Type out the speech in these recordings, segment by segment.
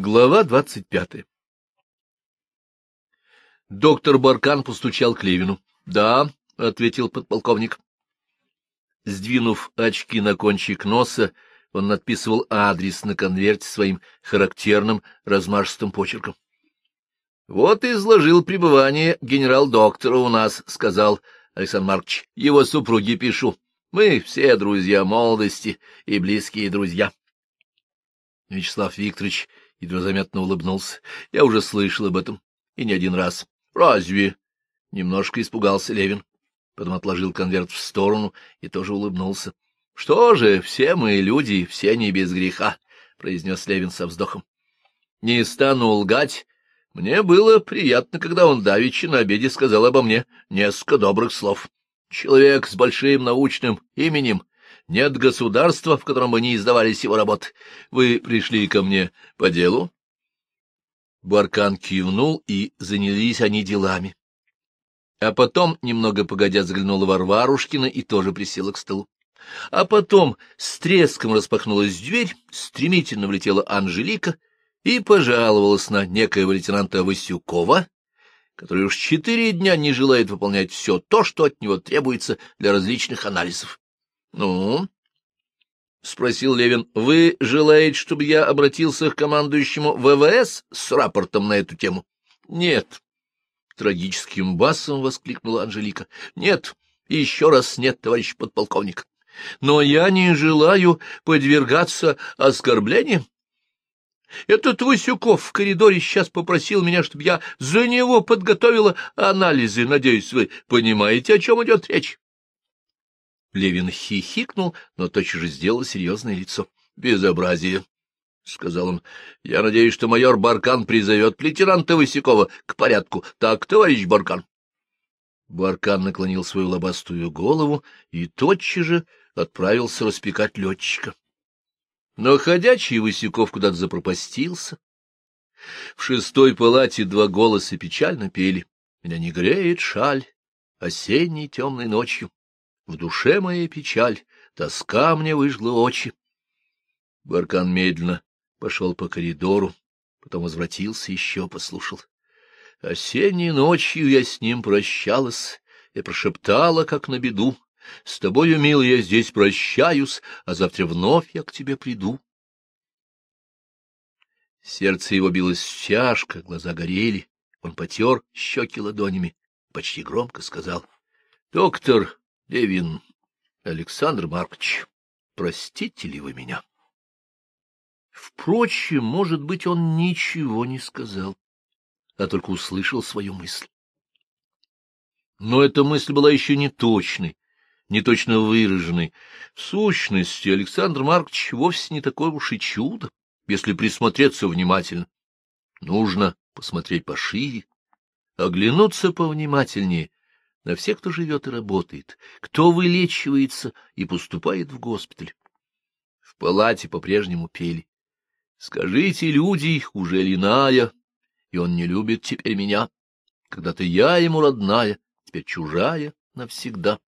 Глава двадцать пятая Доктор Баркан постучал к Левину. — Да, — ответил подполковник. Сдвинув очки на кончик носа, он надписывал адрес на конверте своим характерным размашистым почерком. — Вот и изложил пребывание генерал-доктора у нас, — сказал Александр Маркович. — Его супруги пишу. Мы все друзья молодости и близкие друзья. Вячеслав Викторович едва заметно улыбнулся. Я уже слышал об этом, и не один раз. — Разве? — немножко испугался Левин. Потом отложил конверт в сторону и тоже улыбнулся. — Что же, все мы люди, все не без греха, — произнес Левин со вздохом. — Не стану лгать. Мне было приятно, когда он давеча на обеде сказал обо мне несколько добрых слов. Человек с большим научным именем, нет государства, в котором бы не издавались его работы. Вы пришли ко мне по делу? Баркан кивнул, и занялись они делами. А потом, немного погодя, заглянула Варварушкина и тоже присела к столу. А потом с треском распахнулась дверь, стремительно влетела Анжелика и пожаловалась на некоего лейтенанта Васюкова, который уж четыре дня не желает выполнять все то, что от него требуется для различных анализов. — Ну? — спросил Левин. — Вы желаете, чтобы я обратился к командующему ВВС с рапортом на эту тему? — Нет. Трагическим басом воскликнула Анжелика. — Нет, еще раз нет, товарищ подполковник. Но я не желаю подвергаться оскорблениям. Этот Васюков в коридоре сейчас попросил меня, чтобы я за него подготовила анализы. Надеюсь, вы понимаете, о чем идет речь. Левин хихикнул, но тотчас же сделал серьезное лицо. — Безобразие, — сказал он. — Я надеюсь, что майор Баркан призовет лейтенанта Васюкова к порядку. Так, товарищ Баркан. Баркан наклонил свою лобастую голову и тотчас же отправился распекать летчика. Но ходячий Васюков куда-то запропастился. В шестой палате два голоса печально пели. Меня не греет шаль осенней темной ночью. В душе моей печаль, тоска мне выжгла очи. Баркан медленно пошел по коридору, потом возвратился, еще послушал. Осенней ночью я с ним прощалась и прошептала, как на беду. С тобою, милый, я здесь прощаюсь, а завтра вновь я к тебе приду. Сердце его билось тяжко, глаза горели. Он потер щеки ладонями, почти громко сказал. — Доктор Левин, Александр Маркович, простите ли вы меня? Впрочем, может быть, он ничего не сказал, а только услышал свою мысль. Но эта мысль была еще не точной, неточно выраженный. В сущности, Александр Маркович вовсе не такое уж и чудо, если присмотреться внимательно. Нужно посмотреть пошире, оглянуться повнимательнее на всех, кто живет и работает, кто вылечивается и поступает в госпиталь. В палате по-прежнему пели. «Скажите, люди, уже линая, и он не любит теперь меня. Когда-то я ему родная, теперь чужая навсегда».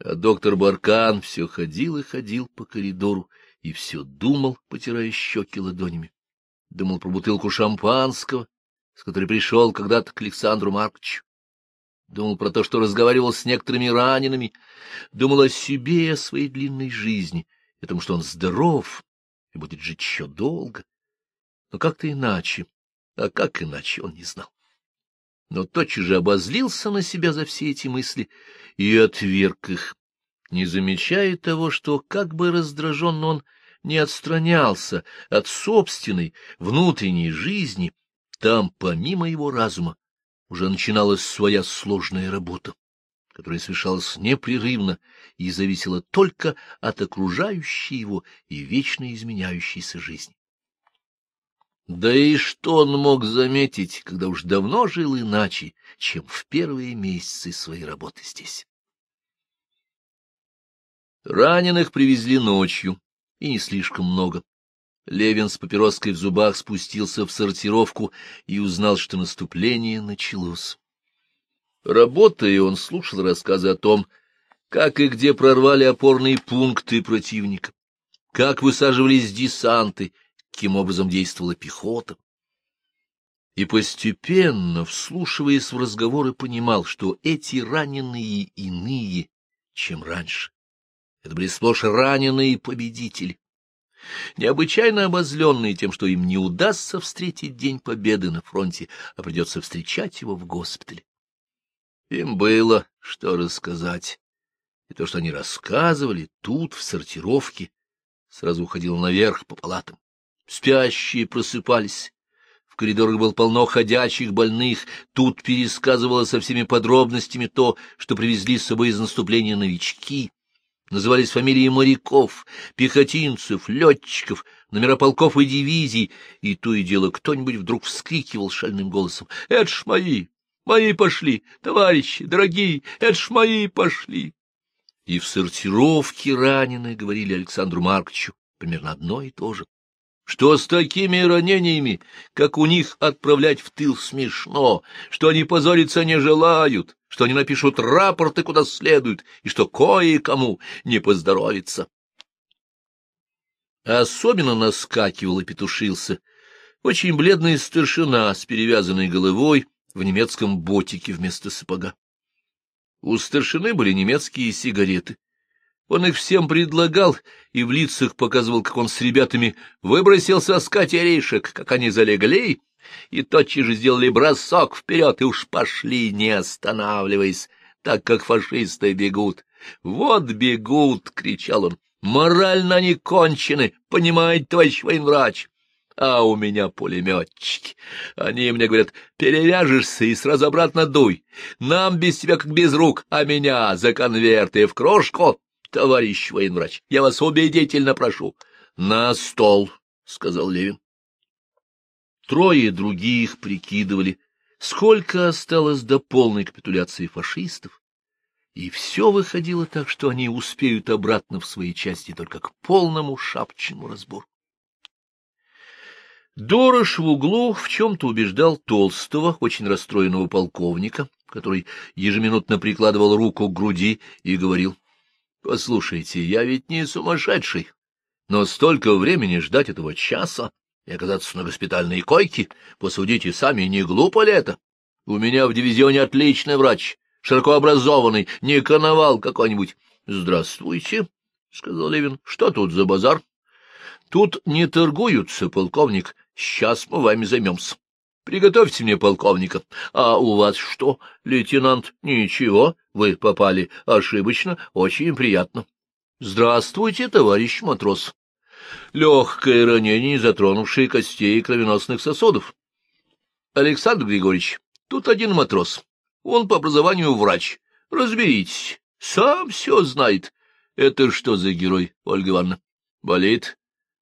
А доктор Баркан все ходил и ходил по коридору и все думал, потирая щеки ладонями. Думал про бутылку шампанского, с которой пришел когда-то к Александру Марковичу. Думал про то, что разговаривал с некоторыми ранеными. Думал о себе и о своей длинной жизни, о том, что он здоров и будет жить еще долго. Но как-то иначе, а как иначе, он не знал но тотчас же обозлился на себя за все эти мысли и отверг их, не замечая того, что, как бы раздраженно он не отстранялся от собственной внутренней жизни, там, помимо его разума, уже начиналась своя сложная работа, которая совершалась непрерывно и зависела только от окружающей его и вечно изменяющейся жизни. Да и что он мог заметить, когда уж давно жил иначе, чем в первые месяцы своей работы здесь? Раненых привезли ночью, и не слишком много. Левин с папироской в зубах спустился в сортировку и узнал, что наступление началось. Работая, он слушал рассказы о том, как и где прорвали опорные пункты противника, как высаживались десанты, каким образом действовала пехота. И постепенно, вслушиваясь в разговоры, понимал, что эти раненые иные, чем раньше. Это были сплошь раненые победители, необычайно обозленные тем, что им не удастся встретить День Победы на фронте, а придется встречать его в госпитале. Им было что рассказать, и то, что они рассказывали тут, в сортировке, сразу уходило наверх по палатам. Спящие просыпались. В коридорах было полно ходячих больных, тут пересказывало со всеми подробностями то, что привезли с собой из наступления новички. Назывались фамилии моряков, пехотинцев, летчиков, номера полков и дивизий, и то и дело кто-нибудь вдруг вскрикивал шальным голосом «Это ж мои! Мои пошли! Товарищи, дорогие, это ж мои пошли!» И в сортировке раненые говорили Александру Марковичу примерно одно и то же что с такими ранениями, как у них, отправлять в тыл смешно, что они позориться не желают, что они напишут рапорты куда следует, и что кое-кому не поздоровится. Особенно наскакивал и петушился очень бледный старшина с перевязанной головой в немецком ботике вместо сапога. У старшины были немецкие сигареты, он их всем предлагал и в лицах показывал, как он с ребятами выбросился с катерейшек, как они залегли, и тотчас же сделали бросок вперед и уж пошли, не останавливаясь, так как фашисты бегут. «Вот бегут!» — кричал он. «Морально они кончены, понимаете, товарищ военврач!» А у меня пулеметчики. Они мне говорят, перевяжешься и сразу обратно дуй. Нам без тебя как без рук, а меня за конверты в крошку товарищ военврач, я вас убедительно прошу. — На стол, — сказал Левин. Трое других прикидывали, сколько осталось до полной капитуляции фашистов, и все выходило так, что они успеют обратно в свои части только к полному шапчному разбору. Дорош в углу в чем-то убеждал толстого, очень расстроенного полковника, который ежеминутно прикладывал руку к груди и говорил, Послушайте, я ведь не сумасшедший, но столько времени ждать этого часа и оказаться на госпитальной койке, посудите сами, не глупо ли это? У меня в дивизионе отличный врач, широко образованный, не коновал какой-нибудь. — Здравствуйте, — сказал Левин. — Что тут за базар? — Тут не торгуются, полковник. Сейчас мы вами займемся. Приготовьте мне полковника. А у вас что, лейтенант? Ничего, вы попали ошибочно, очень приятно. Здравствуйте, товарищ матрос. Легкое ранение, затронувшее костей кровеносных сосудов. Александр Григорьевич, тут один матрос. Он по образованию врач. Разберитесь. Сам все знает. Это что за герой, Ольга Ивановна? Болит?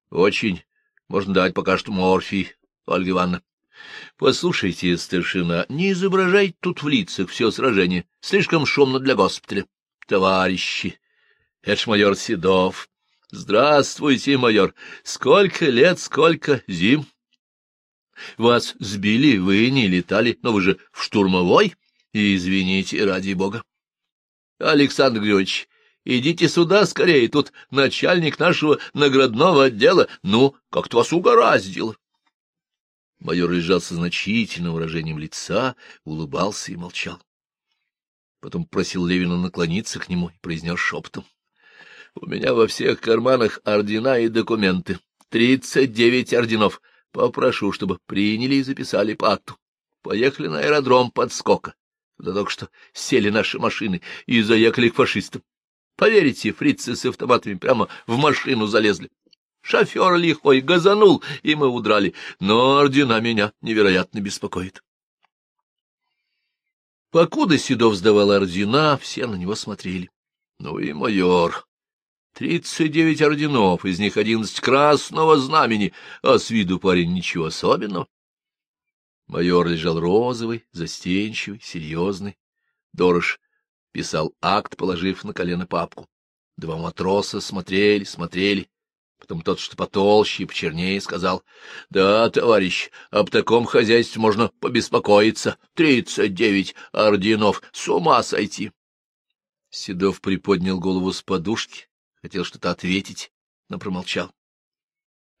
Очень. Можно дать пока что морфий, Ольга Ивановна. — Послушайте, старшина, не изображайте тут в лицах все сражение. Слишком шумно для госпиталя. — Товарищи, это ж майор Седов. — Здравствуйте, майор. Сколько лет, сколько зим. — Вас сбили, вы не летали, но вы же в штурмовой. Извините, ради бога. — Александр Григорьевич, идите сюда скорее, тут начальник нашего наградного отдела. Ну, как-то вас угораздило. Майор лежал со значительным выражением лица, улыбался и молчал. Потом просил Левина наклониться к нему и произнес шепотом. — У меня во всех карманах ордена и документы. Тридцать девять орденов. Попрошу, чтобы приняли и записали по акту. Поехали на аэродром подскока. Туда только что сели наши машины и заехали к фашистам. Поверите, фрицы с автоматами прямо в машину залезли. Шофер лихой газанул, и мы удрали, но ордена меня невероятно беспокоит. Покуда Седов сдавал ордена, все на него смотрели. Ну и майор. Тридцать девять орденов, из них одиннадцать красного знамени, а с виду парень ничего особенного. Майор лежал розовый, застенчивый, серьезный. Дорож писал акт, положив на колено папку. Два матроса смотрели, смотрели, Потом тот, что потолще и почернее, сказал, — Да, товарищ, об таком хозяйстве можно побеспокоиться. Тридцать девять орденов, с ума сойти. Седов приподнял голову с подушки, хотел что-то ответить, но промолчал.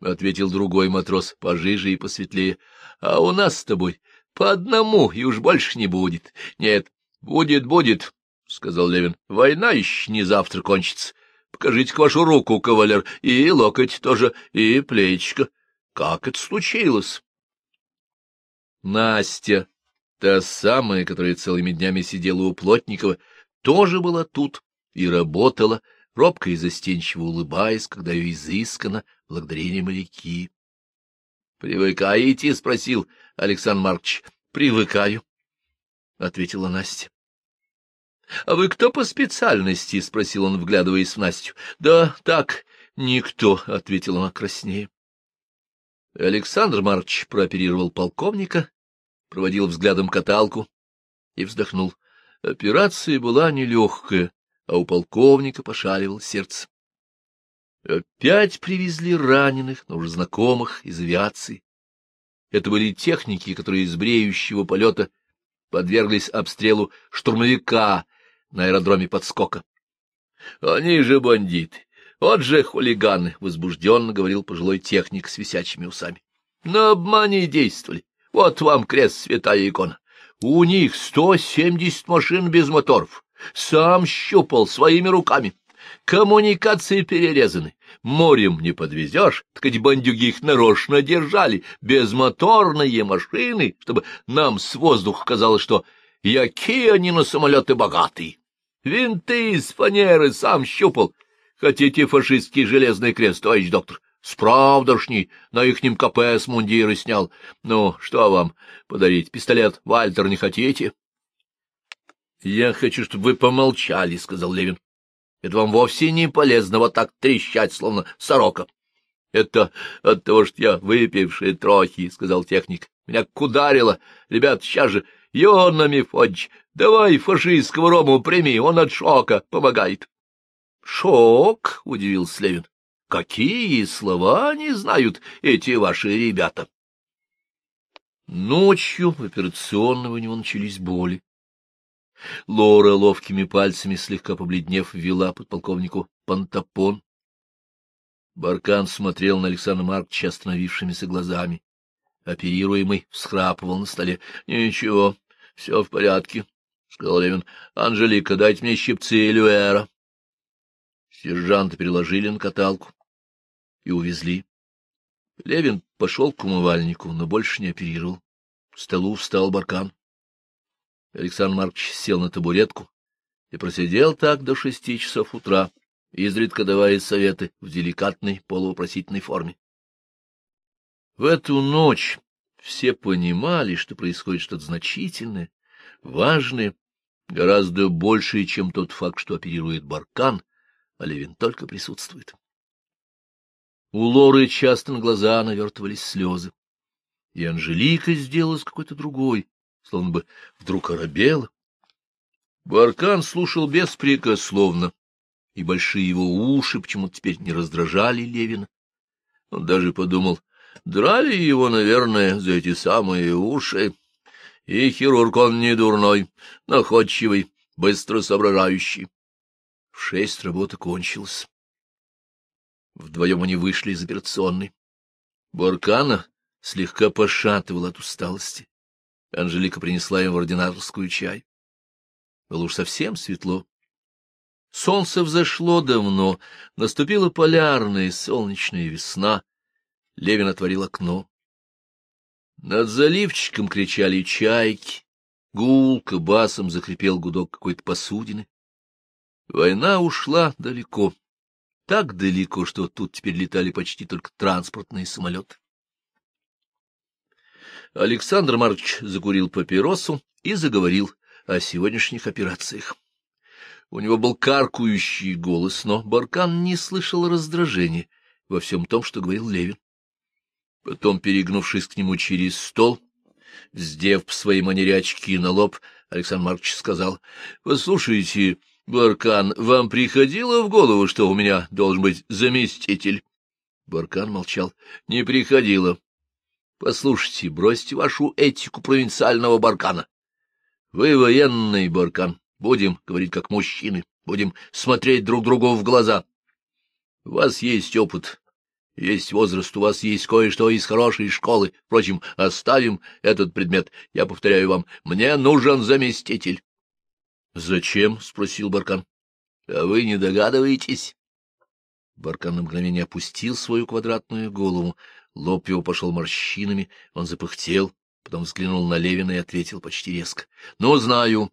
ответил другой матрос, пожиже и посветлее. — А у нас с тобой по одному, и уж больше не будет. Нет, будет, будет, — сказал Левин. — Война еще не завтра кончится. Покажите-ка вашу руку, кавалер, и локоть тоже, и плечико. Как это случилось? Настя, та самая, которая целыми днями сидела у Плотникова, тоже была тут и работала, робко и застенчиво улыбаясь, когда ее изысканно благодарили моряки. — Привыкаете? — спросил Александр Маркович. — Привыкаю, — ответила Настя. — А вы кто по специальности? — спросил он, вглядываясь в Настю. — Да так, никто, — ответила она краснее. Александр Маркович прооперировал полковника, проводил взглядом каталку и вздохнул. Операция была нелегкая, а у полковника пошаливал сердце. Опять привезли раненых, но уже знакомых из авиации. Это были техники, которые из бреющего полета подверглись обстрелу штурмовика на аэродроме подскока. — Они же бандиты, вот же хулиганы, — возбужденно говорил пожилой техник с висячими усами. — На обмане действовали. Вот вам крест, святая икона. У них сто семьдесят машин без моторов. Сам щупал своими руками. Коммуникации перерезаны. Морем не подвезешь, так эти бандюги их нарочно держали. Безмоторные машины, чтобы нам с воздуха казалось, что яки они на самолеты богатые. Винты из фанеры сам щупал. Хотите фашистский железный крест, товарищ доктор? Справдошний, на ихнем КП с мундиры снял. Ну, что вам подарить? Пистолет Вальтер не хотите? — Я хочу, чтобы вы помолчали, — сказал Левин. — Это вам вовсе не полезно вот так трещать, словно сорока. — Это от того, что я выпивший трохи, — сказал техник. — Меня кударило. Ребят, сейчас же, Йона Мефодич, давай фашистского рому прими, он от шока помогает. — Шок? — удивился Левин. — Какие слова они знают, эти ваши ребята? Ночью в операционного у него начались боли. Лора ловкими пальцами, слегка побледнев, ввела подполковнику пантопон. Баркан смотрел на Александра Марковича остановившимися глазами. Оперируемый всхрапывал на столе. — Ничего, все в порядке, — сказал Левин. — Анжелика, дайте мне щипцы Люэра. Сержанта переложили на каталку и увезли. Левин пошел к умывальнику, но больше не оперировал. К столу встал Баркан. Александр Маркович сел на табуретку и просидел так до шести часов утра, изредка давая советы в деликатной полувопросительной форме. В эту ночь все понимали, что происходит что-то значительное, важное, гораздо большее, чем тот факт, что оперирует Баркан, а Левин только присутствует. У Лоры часто на глаза навертывались слезы, и Анжелика сделалась какой-то другой, словно бы вдруг оробела. Баркан слушал беспрекословно, и большие его уши почему-то теперь не раздражали Левина. Он даже подумал, драли его, наверное, за эти самые уши. И хирург он не дурной, находчивый, быстро соображающий. В шесть работа кончилась. Вдвоем они вышли из операционной. Баркана слегка пошатывал от усталости. Анжелика принесла им в ординаторскую чай. Было уж совсем светло. Солнце взошло давно, наступила полярная солнечная весна. Левин отворил окно. Над заливчиком кричали чайки. Гулко басом закрепел гудок какой-то посудины. Война ушла далеко, так далеко, что тут теперь летали почти только транспортные самолеты. Александр Маркович закурил папиросу и заговорил о сегодняшних операциях. У него был каркающий голос, но Баркан не слышал раздражения во всем том, что говорил Левин. Потом, перегнувшись к нему через стол, вздев в своей манере очки на лоб, Александр Маркович сказал, — Послушайте, Баркан, вам приходило в голову, что у меня должен быть заместитель? Баркан молчал. — Не приходило. Послушайте, бросьте вашу этику провинциального баркана. Вы военный баркан. Будем говорить как мужчины. Будем смотреть друг другу в глаза. У вас есть опыт, Есть возраст, у вас есть кое-что из хорошей школы. Впрочем, оставим этот предмет. Я повторяю вам, мне нужен заместитель. — Зачем? — спросил Баркан. — А вы не догадываетесь? Баркан на мгновение опустил свою квадратную голову. Лоб его пошел морщинами, он запыхтел, потом взглянул на Левина и ответил почти резко. — Ну, знаю.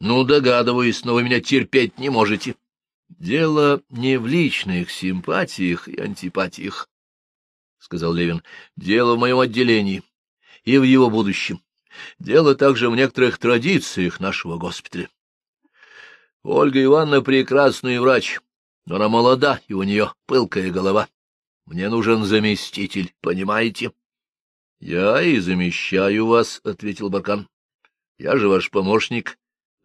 Ну, догадываюсь, но вы меня терпеть не можете. — Дело не в личных симпатиях и антипатиях, — сказал Левин. — Дело в моем отделении и в его будущем. Дело также в некоторых традициях нашего госпиталя. Ольга Ивановна прекрасный врач, но она молода, и у нее пылкая голова. Мне нужен заместитель, понимаете? — Я и замещаю вас, — ответил Баркан. — Я же ваш помощник.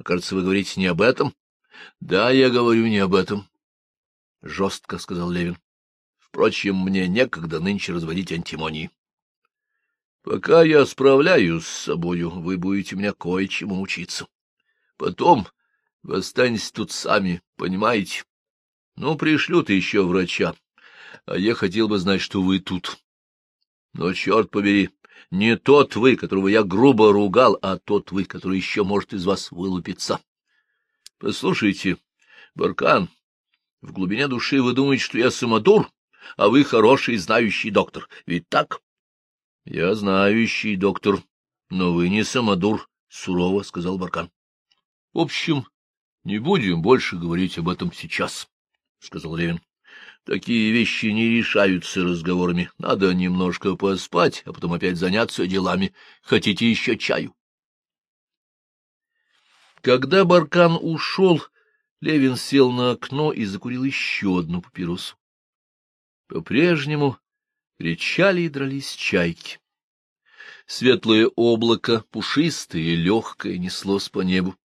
Кажется, вы говорите не об этом. — Да, я говорю не об этом, — жестко сказал Левин. — Впрочем, мне некогда нынче разводить антимонии. Пока я справляюсь с собою, вы будете меня кое-чему учиться. Потом вы останетесь тут сами, понимаете? Ну, пришлют еще врача, а я хотел бы знать, что вы тут. Но, черт побери, не тот вы, которого я грубо ругал, а тот вы, который еще может из вас вылупиться. Послушайте, Баркан, в глубине души вы думаете, что я самодур, а вы хороший знающий доктор. Ведь так? — Я знающий доктор, но вы не самодур, — сурово сказал Баркан. — В общем, не будем больше говорить об этом сейчас, — сказал Левин. — Такие вещи не решаются разговорами. Надо немножко поспать, а потом опять заняться делами. Хотите еще чаю? Когда Баркан ушел, Левин сел на окно и закурил еще одну папиросу. По-прежнему кричали и дрались чайки. Светлое облако, пушистое и легкое, неслось по небу.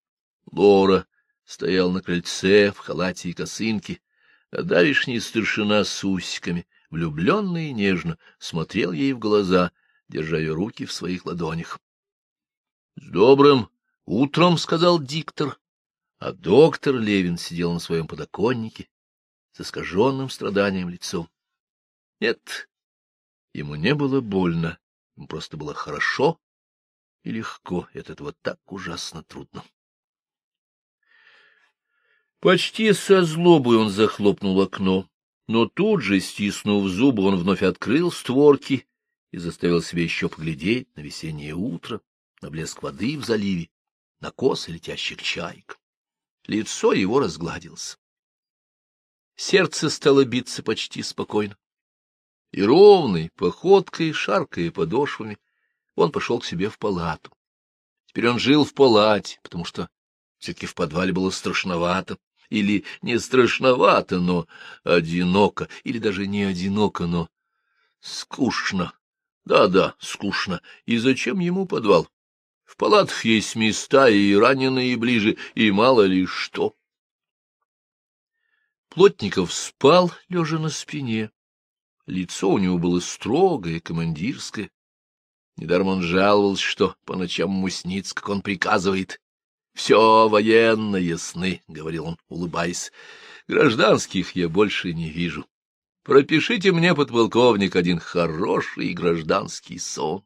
Лора стоял на крыльце в халате и косынке, а давишний старшина с усиками, влюбленно и нежно, смотрел ей в глаза, держа ее руки в своих ладонях. — С добрым Утром, — сказал диктор, а доктор Левин сидел на своем подоконнике с искаженным страданием лицом. Нет, ему не было больно, ему просто было хорошо и легко, и от этого так ужасно трудно. Почти со злобой он захлопнул окно, но тут же, стиснув зубы, он вновь открыл створки и заставил себя еще поглядеть на весеннее утро, на блеск воды в заливе, на косы летящих чаек. Лицо его разгладилось. Сердце стало биться почти спокойно. И ровной походкой, шаркая подошвами, он пошел к себе в палату. Теперь он жил в палате, потому что все-таки в подвале было страшновато. Или не страшновато, но одиноко, или даже не одиноко, но скучно. Да-да, скучно. И зачем ему подвал? В палатах есть места и раненые ближе, и мало ли что. Плотников спал, лежа на спине. Лицо у него было строгое, командирское. Недаром он жаловался, что по ночам ему снится, как он приказывает. — Все военные сны, — говорил он, улыбаясь. — Гражданских я больше не вижу. Пропишите мне, подполковник, один хороший гражданский сон.